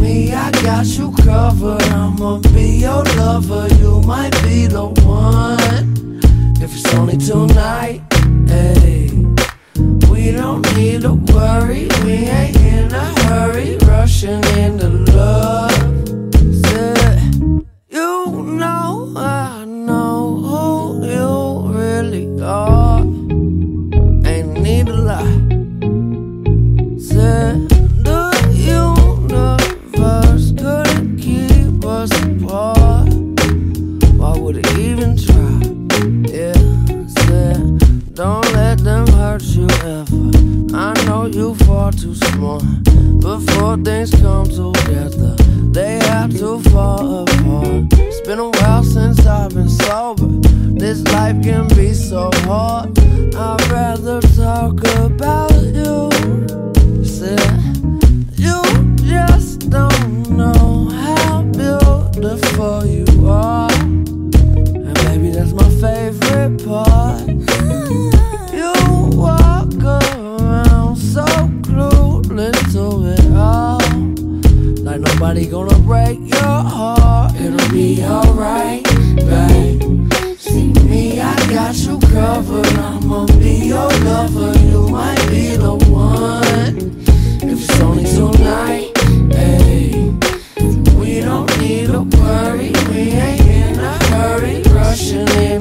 me, I got you covered. I'ma be your lover. You might be the one. If it's only tonight, hey, we don't need to worry. We too smart. Before things come together, they have to fall apart. It's been a while since I've been sober. This life can be so hard. I'd rather talk about nobody gonna break your heart. It'll be alright, babe. See me, I got you covered. I'ma be your lover. You might be the one. If it's only tonight, hey. We don't need to worry. We ain't in a hurry. Rushing into